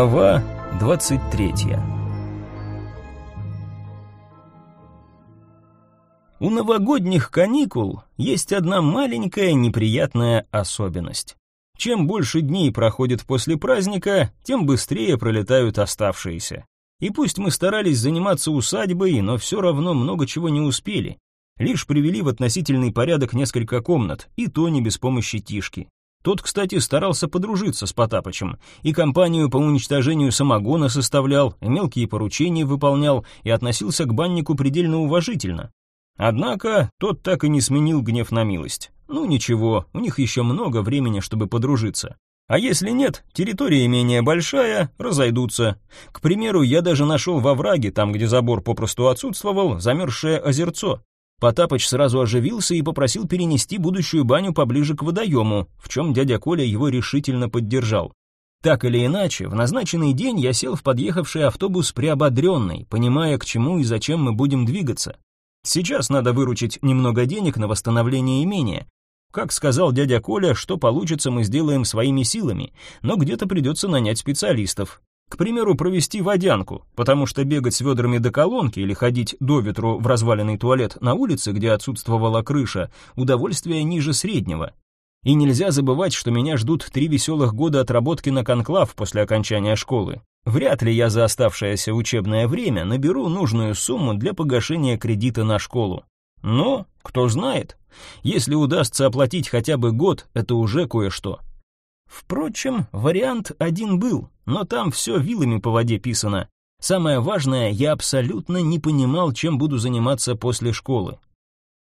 Глава 23 У новогодних каникул есть одна маленькая неприятная особенность. Чем больше дней проходит после праздника, тем быстрее пролетают оставшиеся. И пусть мы старались заниматься усадьбой, но все равно много чего не успели. Лишь привели в относительный порядок несколько комнат, и то не без помощи Тишки. Тот, кстати, старался подружиться с Потапычем, и компанию по уничтожению самогона составлял, и мелкие поручения выполнял, и относился к баннику предельно уважительно. Однако тот так и не сменил гнев на милость. Ну ничего, у них еще много времени, чтобы подружиться. А если нет, территория менее большая, разойдутся. К примеру, я даже нашел во враге, там, где забор попросту отсутствовал, замерзшее озерцо. Потапыч сразу оживился и попросил перенести будущую баню поближе к водоему, в чем дядя Коля его решительно поддержал. Так или иначе, в назначенный день я сел в подъехавший автобус приободренный, понимая, к чему и зачем мы будем двигаться. Сейчас надо выручить немного денег на восстановление имения. Как сказал дядя Коля, что получится, мы сделаем своими силами, но где-то придется нанять специалистов. К примеру, провести водянку, потому что бегать с ведрами до колонки или ходить до ветру в разваленный туалет на улице, где отсутствовала крыша, удовольствие ниже среднего. И нельзя забывать, что меня ждут три веселых года отработки на конклав после окончания школы. Вряд ли я за оставшееся учебное время наберу нужную сумму для погашения кредита на школу. Но, кто знает, если удастся оплатить хотя бы год, это уже кое-что. Впрочем, вариант один был, но там все вилами по воде писано. Самое важное, я абсолютно не понимал, чем буду заниматься после школы.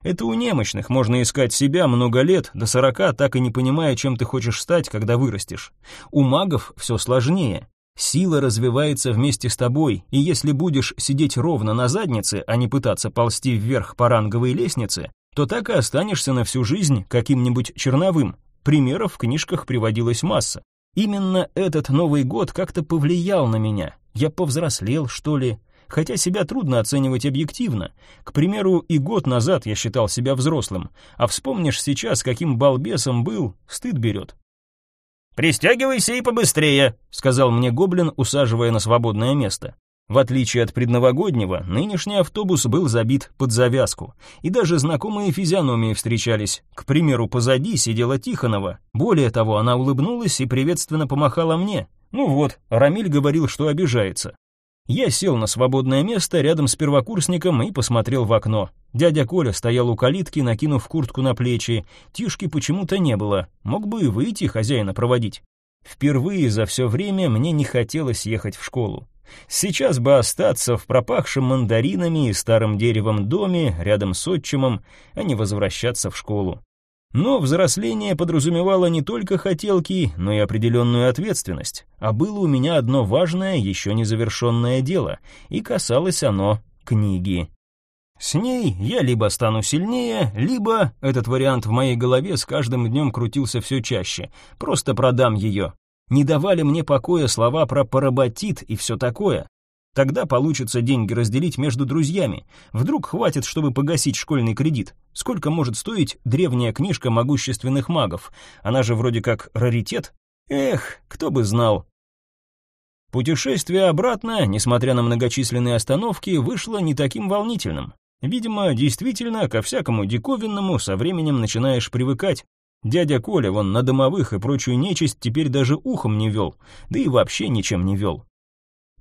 Это у немощных можно искать себя много лет, до сорока, так и не понимая, чем ты хочешь стать, когда вырастешь. У магов все сложнее. Сила развивается вместе с тобой, и если будешь сидеть ровно на заднице, а не пытаться ползти вверх по ранговой лестнице, то так и останешься на всю жизнь каким-нибудь черновым, Примеров в книжках приводилась масса. Именно этот Новый год как-то повлиял на меня. Я повзрослел, что ли? Хотя себя трудно оценивать объективно. К примеру, и год назад я считал себя взрослым, а вспомнишь сейчас, каким балбесом был, стыд берет. «Пристегивайся и побыстрее», — сказал мне гоблин, усаживая на свободное место. В отличие от предновогоднего, нынешний автобус был забит под завязку, и даже знакомые физиономии встречались. К примеру, позади сидела Тихонова. Более того, она улыбнулась и приветственно помахала мне. Ну вот, Рамиль говорил, что обижается. Я сел на свободное место рядом с первокурсником и посмотрел в окно. Дядя Коля стоял у калитки, накинув куртку на плечи. Тишки почему-то не было. Мог бы и выйти хозяина проводить. Впервые за все время мне не хотелось ехать в школу. Сейчас бы остаться в пропахшем мандаринами и старым деревом доме рядом с отчимом, а не возвращаться в школу. Но взросление подразумевало не только хотелки, но и определенную ответственность, а было у меня одно важное, еще не завершенное дело, и касалось оно книги. С ней я либо стану сильнее, либо, этот вариант в моей голове с каждым днем крутился все чаще, просто продам ее, не давали мне покоя слова про поработит и все такое. Тогда получится деньги разделить между друзьями. Вдруг хватит, чтобы погасить школьный кредит. Сколько может стоить древняя книжка могущественных магов? Она же вроде как раритет. Эх, кто бы знал. Путешествие обратно, несмотря на многочисленные остановки, вышло не таким волнительным. Видимо, действительно, ко всякому диковинному со временем начинаешь привыкать. Дядя Коля вон на домовых и прочую нечисть теперь даже ухом не вел, да и вообще ничем не вел.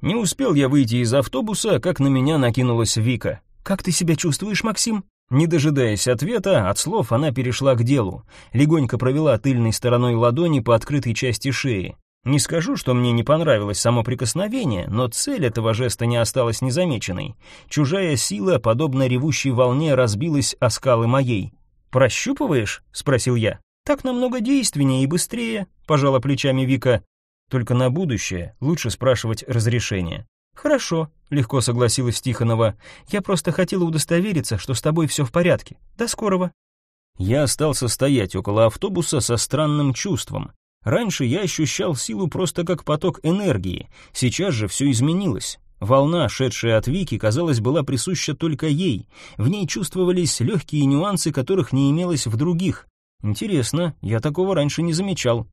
Не успел я выйти из автобуса, как на меня накинулась Вика. «Как ты себя чувствуешь, Максим?» Не дожидаясь ответа, от слов она перешла к делу. Легонько провела тыльной стороной ладони по открытой части шеи. Не скажу, что мне не понравилось само прикосновение, но цель этого жеста не осталась незамеченной. Чужая сила, подобно ревущей волне, разбилась о скалы моей. «Прощупываешь?» — спросил я. Так намного действеннее и быстрее, пожала плечами Вика. Только на будущее лучше спрашивать разрешение. Хорошо, легко согласилась Тихонова. Я просто хотела удостовериться, что с тобой все в порядке. До скорого. Я остался стоять около автобуса со странным чувством. Раньше я ощущал силу просто как поток энергии, сейчас же все изменилось. Волна, шедшая от Вики, казалось, была присуща только ей. В ней чувствовались легкие нюансы, которых не имелось в других. Интересно, я такого раньше не замечал.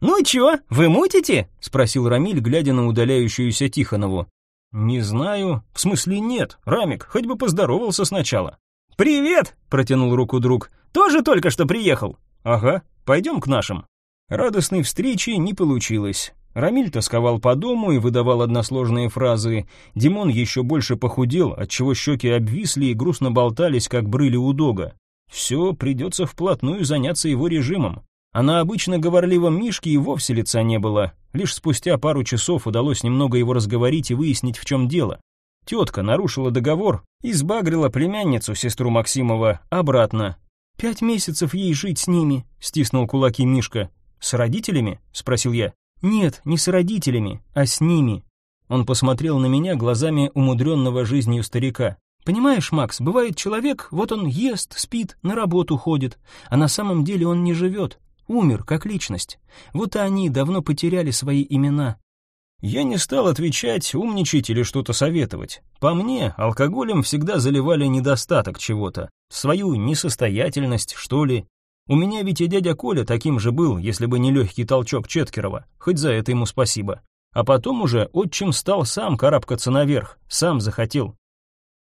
«Ну и чё, вы мутите?» — спросил Рамиль, глядя на удаляющуюся Тихонову. «Не знаю. В смысле нет. Рамик, хоть бы поздоровался сначала». «Привет!» — протянул руку друг. «Тоже только что приехал?» «Ага, пойдем к нашим». Радостной встречи не получилось. Рамиль тосковал по дому и выдавал односложные фразы. Димон еще больше похудел, отчего щеки обвисли и грустно болтались, как брыли у дога. Все, придется вплотную заняться его режимом. А на обычно говорливом Мишке и вовсе лица не было. Лишь спустя пару часов удалось немного его разговорить и выяснить, в чем дело. Тетка нарушила договор и сбагрила племянницу, сестру Максимова, обратно. «Пять месяцев ей жить с ними», — стиснул кулаки Мишка. «С родителями?» — спросил я. «Нет, не с родителями, а с ними». Он посмотрел на меня глазами умудренного жизнью старика. «Понимаешь, Макс, бывает человек, вот он ест, спит, на работу ходит, а на самом деле он не живет, умер как личность. Вот и они давно потеряли свои имена». Я не стал отвечать, умничать или что-то советовать. По мне, алкоголем всегда заливали недостаток чего-то, свою несостоятельность, что ли, у меня ведь и дядя Коля таким же был, если бы не легкий толчок Четкерова, хоть за это ему спасибо. А потом уже отчим стал сам карабкаться наверх, сам захотел.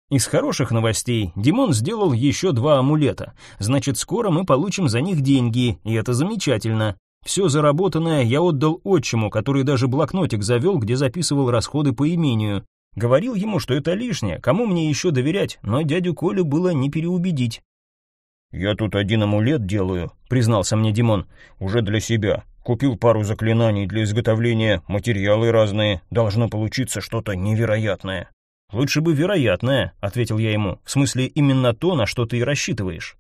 Из хороших новостей Димон сделал еще два амулета, значит, скоро мы получим за них деньги, и это замечательно. Все заработанное я отдал отчиму, который даже блокнотик завел, где записывал расходы по имению. Говорил ему, что это лишнее, кому мне еще доверять, но дядю Колю было не переубедить. «Я тут один амулет делаю», — признался мне Димон. «Уже для себя. Купил пару заклинаний для изготовления, материалы разные. Должно получиться что-то невероятное». «Лучше бы вероятное», — ответил я ему. «В смысле, именно то, на что ты и рассчитываешь».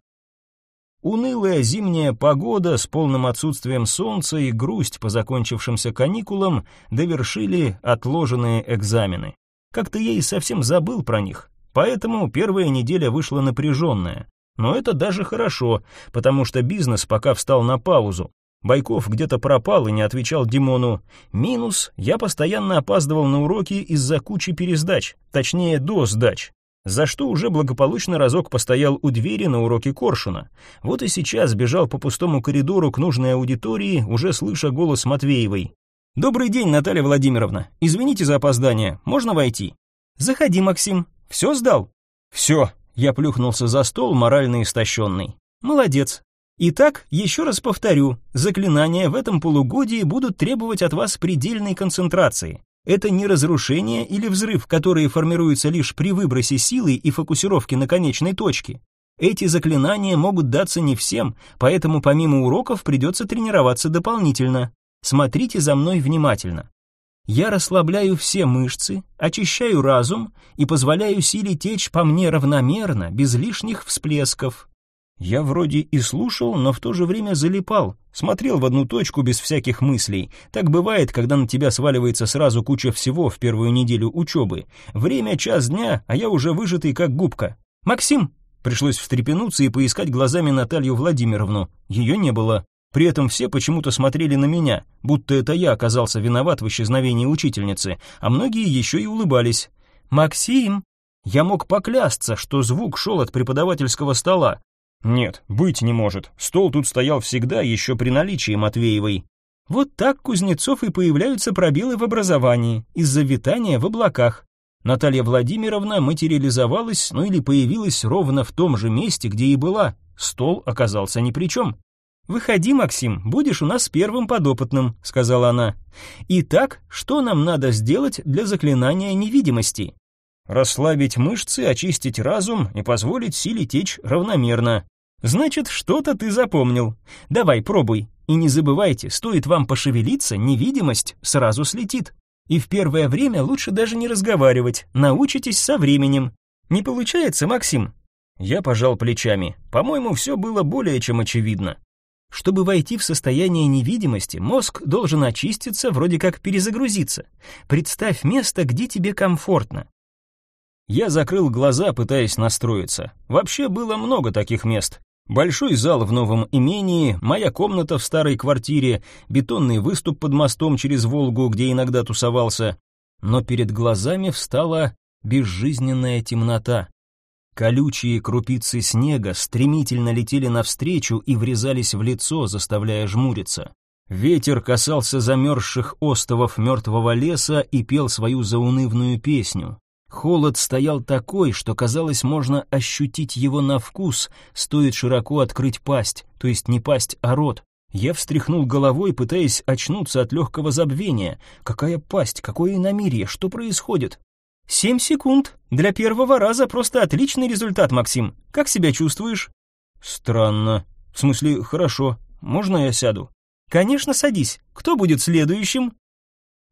Унылая зимняя погода с полным отсутствием солнца и грусть по закончившимся каникулам довершили отложенные экзамены. Как-то я и совсем забыл про них, поэтому первая неделя вышла напряженная. Но это даже хорошо, потому что бизнес пока встал на паузу. Байков где-то пропал и не отвечал Димону. Минус, я постоянно опаздывал на уроки из-за кучи пересдач, точнее до сдач. За что уже благополучно разок постоял у двери на уроке Коршуна. Вот и сейчас бежал по пустому коридору к нужной аудитории, уже слыша голос Матвеевой. «Добрый день, Наталья Владимировна. Извините за опоздание. Можно войти?» «Заходи, Максим. Все сдал?» «Все», я плюхнулся за стол, морально истощенный. Молодец. Итак, еще раз повторю, заклинания в этом полугодии будут требовать от вас предельной концентрации. Это не разрушение или взрыв, которые формируются лишь при выбросе силы и фокусировке на конечной точке. Эти заклинания могут даться не всем, поэтому помимо уроков придется тренироваться дополнительно. Смотрите за мной внимательно. Я расслабляю все мышцы, очищаю разум и позволяю силе течь по мне равномерно, без лишних всплесков. Я вроде и слушал, но в то же время залипал, смотрел в одну точку без всяких мыслей. Так бывает, когда на тебя сваливается сразу куча всего в первую неделю учебы. Время час дня, а я уже выжатый как губка. «Максим!» Пришлось встрепенуться и поискать глазами Наталью Владимировну. Ее не было. При этом все почему-то смотрели на меня, будто это я оказался виноват в исчезновении учительницы, а многие еще и улыбались. «Максим!» Я мог поклясться, что звук шел от преподавательского стола. Нет, быть не может. Стол тут стоял всегда, еще при наличии Матвеевой. Вот так Кузнецов и появляются пробелы в образовании, из-за витания в облаках. Наталья Владимировна материализовалась, ну или появилась ровно в том же месте, где и была. Стол оказался ни при чем. «Выходи, Максим, будешь у нас первым подопытным», — сказала она. «Итак, что нам надо сделать для заклинания невидимости?» «Расслабить мышцы, очистить разум и позволить силе течь равномерно». «Значит, что-то ты запомнил. Давай, пробуй. И не забывайте, стоит вам пошевелиться, невидимость сразу слетит. И в первое время лучше даже не разговаривать, научитесь со временем. Не получается, Максим?» Я пожал плечами. По-моему, все было более чем очевидно. Чтобы войти в состояние невидимости, мозг должен очиститься, вроде как перезагрузиться. Представь место, где тебе комфортно. Я закрыл глаза, пытаясь настроиться. Вообще было много таких мест. Большой зал в новом имении, моя комната в старой квартире, бетонный выступ под мостом через Волгу, где иногда тусовался. Но перед глазами встала безжизненная темнота. Колючие крупицы снега стремительно летели навстречу и врезались в лицо, заставляя жмуриться. Ветер касался замерзших остовов мертвого леса и пел свою заунывную песню. Холод стоял такой, что казалось, можно ощутить его на вкус, стоит широко открыть пасть, то есть не пасть, а рот. Я встряхнул головой, пытаясь очнуться от легкого забвения. Какая пасть, какое иномирье, что происходит? «Семь секунд. Для первого раза просто отличный результат, Максим. Как себя чувствуешь?» «Странно. В смысле, хорошо. Можно я сяду?» «Конечно, садись. Кто будет следующим?»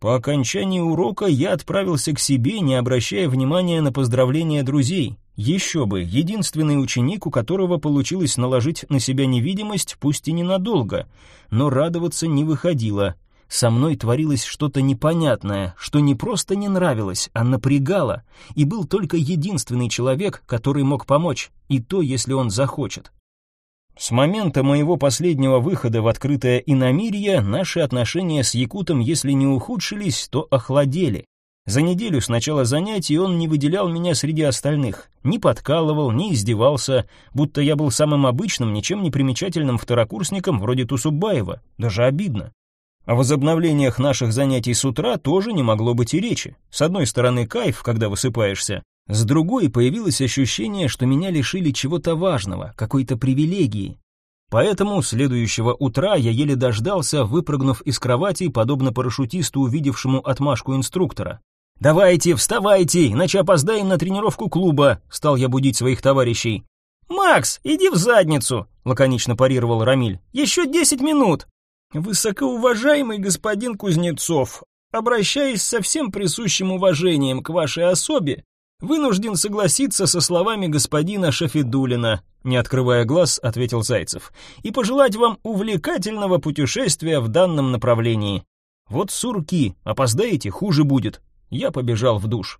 По окончании урока я отправился к себе, не обращая внимания на поздравления друзей. Еще бы, единственный ученик, у которого получилось наложить на себя невидимость, пусть и ненадолго, но радоваться не выходило. Со мной творилось что-то непонятное, что не просто не нравилось, а напрягало, и был только единственный человек, который мог помочь, и то, если он захочет. С момента моего последнего выхода в открытое иномирье наши отношения с Якутом, если не ухудшились, то охладели. За неделю с начала занятий он не выделял меня среди остальных, не подкалывал, не издевался, будто я был самым обычным, ничем не примечательным второкурсником вроде Тусубаева, даже обидно. О возобновлениях наших занятий с утра тоже не могло быть и речи. С одной стороны кайф, когда высыпаешься, с другой появилось ощущение, что меня лишили чего-то важного, какой-то привилегии. Поэтому следующего утра я еле дождался, выпрыгнув из кровати, подобно парашютисту, увидевшему отмашку инструктора. «Давайте, вставайте, иначе опоздаем на тренировку клуба», — стал я будить своих товарищей. «Макс, иди в задницу», — лаконично парировал Рамиль. «Еще десять минут». «Высокоуважаемый господин Кузнецов, обращаясь со всем присущим уважением к вашей особе, Вынужден согласиться со словами господина Шафидулина, не открывая глаз, ответил Зайцев, и пожелать вам увлекательного путешествия в данном направлении. Вот сурки, опоздаете, хуже будет. Я побежал в душ.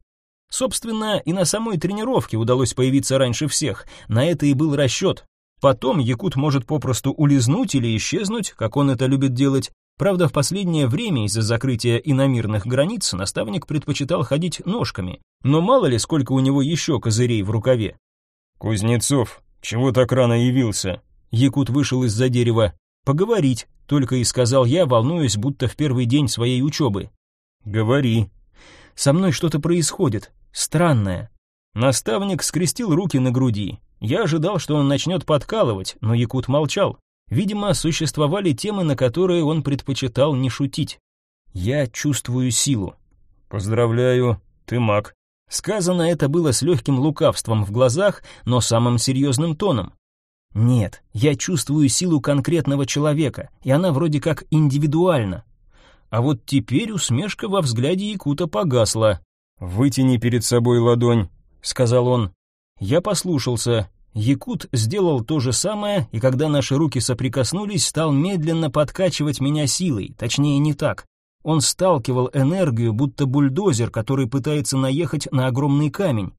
Собственно, и на самой тренировке удалось появиться раньше всех, на это и был расчет. Потом якут может попросту улизнуть или исчезнуть, как он это любит делать, Правда, в последнее время из-за закрытия иномирных границ наставник предпочитал ходить ножками, но мало ли сколько у него еще козырей в рукаве. «Кузнецов, чего так рано явился?» Якут вышел из-за дерева. «Поговорить», — только и сказал я, волнуясь, будто в первый день своей учебы. «Говори». «Со мной что-то происходит. Странное». Наставник скрестил руки на груди. Я ожидал, что он начнет подкалывать, но Якут молчал. Видимо, существовали темы, на которые он предпочитал не шутить. «Я чувствую силу». «Поздравляю, ты маг». Сказано это было с легким лукавством в глазах, но самым серьезным тоном. «Нет, я чувствую силу конкретного человека, и она вроде как индивидуальна». А вот теперь усмешка во взгляде Якута погасла. «Вытяни перед собой ладонь», — сказал он. Я послушался, Якут сделал то же самое, и когда наши руки соприкоснулись, стал медленно подкачивать меня силой, точнее не так. Он сталкивал энергию, будто бульдозер, который пытается наехать на огромный камень.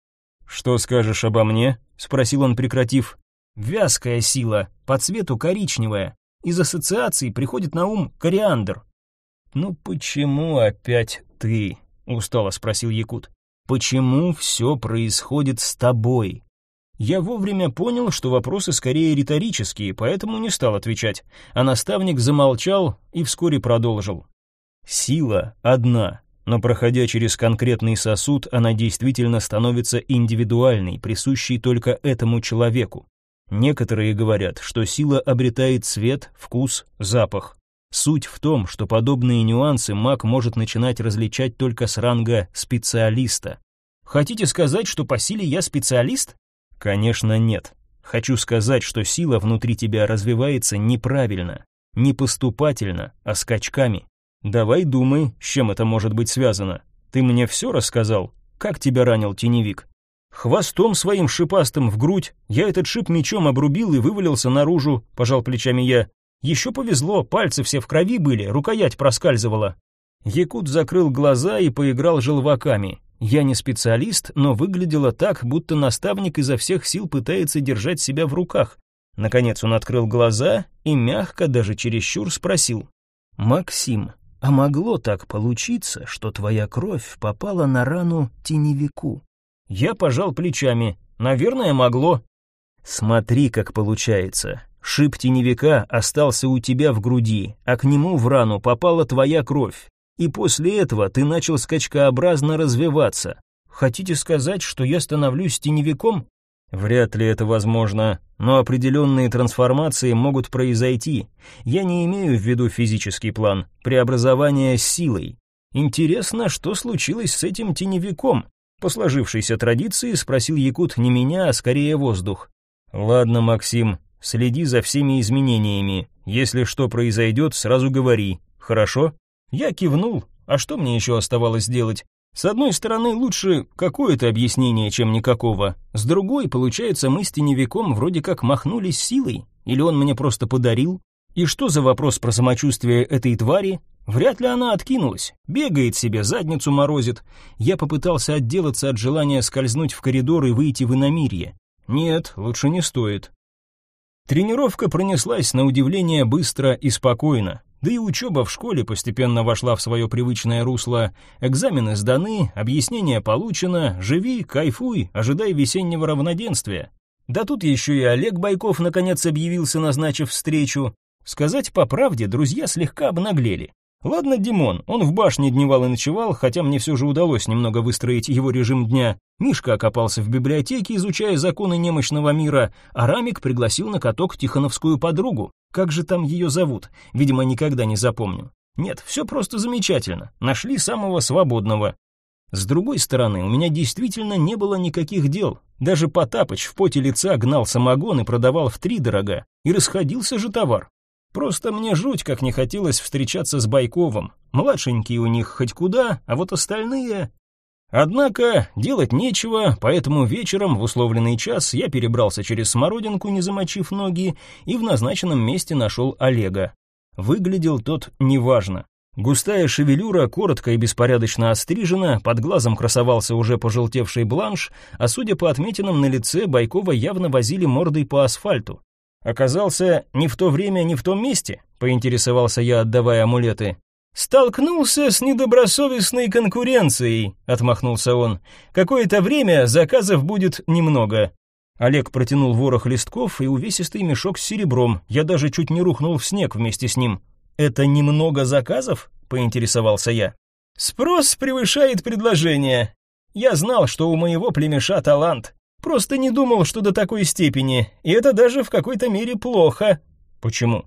«Что скажешь обо мне?» — спросил он, прекратив. «Вязкая сила, по цвету коричневая. Из ассоциаций приходит на ум кориандр». «Ну почему опять ты?» — устало спросил Якут. «Почему все происходит с тобой?» Я вовремя понял, что вопросы скорее риторические, поэтому не стал отвечать, а наставник замолчал и вскоре продолжил. Сила одна, но проходя через конкретный сосуд, она действительно становится индивидуальной, присущей только этому человеку. Некоторые говорят, что сила обретает цвет, вкус, запах. Суть в том, что подобные нюансы маг может начинать различать только с ранга специалиста. Хотите сказать, что по силе я специалист? Конечно, нет. Хочу сказать, что сила внутри тебя развивается неправильно, не поступательно, а скачками. Давай думай, с чем это может быть связано. Ты мне все рассказал? Как тебя ранил теневик? Хвостом своим шипастым в грудь. Я этот шип мечом обрубил и вывалился наружу, пожал плечами я. Еще повезло, пальцы все в крови были, рукоять проскальзывала. Якут закрыл глаза и поиграл желваками. Я не специалист, но выглядело так, будто наставник изо всех сил пытается держать себя в руках. Наконец он открыл глаза и мягко, даже чересчур, спросил. «Максим, а могло так получиться, что твоя кровь попала на рану теневику?» Я пожал плечами. «Наверное, могло». «Смотри, как получается. Шип теневика остался у тебя в груди, а к нему в рану попала твоя кровь. И после этого ты начал скачкообразно развиваться. Хотите сказать, что я становлюсь теневиком? Вряд ли это возможно, но определенные трансформации могут произойти. Я не имею в виду физический план, преобразование силой. Интересно, что случилось с этим теневиком? По сложившейся традиции спросил Якут не меня, а скорее воздух. Ладно, Максим, следи за всеми изменениями. Если что произойдет, сразу говори. Хорошо? Я кивнул. А что мне еще оставалось делать? С одной стороны, лучше какое-то объяснение, чем никакого. С другой, получается, мы с теневиком вроде как махнулись силой. Или он мне просто подарил? И что за вопрос про самочувствие этой твари? Вряд ли она откинулась. Бегает себе, задницу морозит. Я попытался отделаться от желания скользнуть в коридор и выйти в иномирье. Нет, лучше не стоит. Тренировка пронеслась на удивление быстро и спокойно. Да и учеба в школе постепенно вошла в свое привычное русло. Экзамены сданы, объяснение получено, живи, кайфуй, ожидай весеннего равноденствия. Да тут еще и Олег Байков наконец объявился, назначив встречу. Сказать по правде, друзья слегка обнаглели. Ладно, Димон, он в башне дневал и ночевал, хотя мне все же удалось немного выстроить его режим дня. Мишка окопался в библиотеке, изучая законы немощного мира, а Рамик пригласил на каток тихоновскую подругу. Как же там ее зовут? Видимо, никогда не запомню. Нет, все просто замечательно. Нашли самого свободного. С другой стороны, у меня действительно не было никаких дел. Даже Потапыч в поте лица гнал самогон и продавал в три дорога. И расходился же товар. Просто мне жуть как не хотелось встречаться с Байковым. Младшенькие у них хоть куда, а вот остальные... Однако делать нечего, поэтому вечером в условленный час я перебрался через смородинку, не замочив ноги, и в назначенном месте нашел Олега. Выглядел тот неважно. Густая шевелюра коротко и беспорядочно острижена, под глазом красовался уже пожелтевший бланш, а судя по отметинам на лице, Байкова явно возили мордой по асфальту. Оказался не в то время, не в том месте, поинтересовался я, отдавая амулеты. Столкнулся с недобросовестной конкуренцией, отмахнулся он. Какое-то время заказов будет немного. Олег протянул ворох листков и увесистый мешок с серебром. Я даже чуть не рухнул в снег вместе с ним. Это немного заказов? поинтересовался я. Спрос превышает предложение. Я знал, что у моего племеша талант. Просто не думал, что до такой степени, и это даже в какой-то мере плохо. Почему?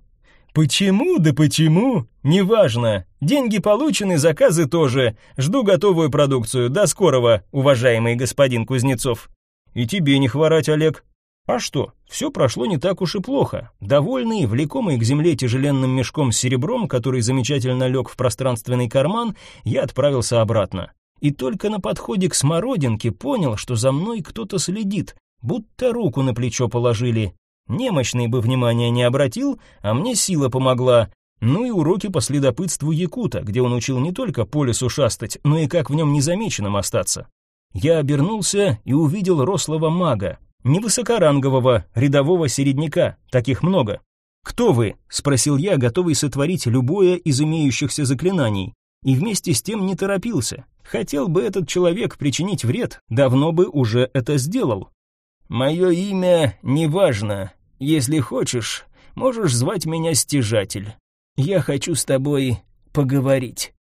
Почему? Да почему? Неважно. Деньги получены, заказы тоже. Жду готовую продукцию. До скорого, уважаемый господин Кузнецов. И тебе не хворать, Олег. А что? Все прошло не так уж и плохо. Довольный, влекомый к земле тяжеленным мешком с серебром, который замечательно лег в пространственный карман, я отправился обратно и только на подходе к смородинке понял, что за мной кто-то следит, будто руку на плечо положили. Немощный бы внимания не обратил, а мне сила помогла. Ну и уроки по следопытству Якута, где он учил не только по лесу шастать, но и как в нем незамеченным остаться. Я обернулся и увидел рослого мага, невысокорангового, рядового середняка, таких много. «Кто вы?» — спросил я, готовый сотворить любое из имеющихся заклинаний и вместе с тем не торопился. Хотел бы этот человек причинить вред, давно бы уже это сделал. «Мое имя неважно. Если хочешь, можешь звать меня Стяжатель. Я хочу с тобой поговорить».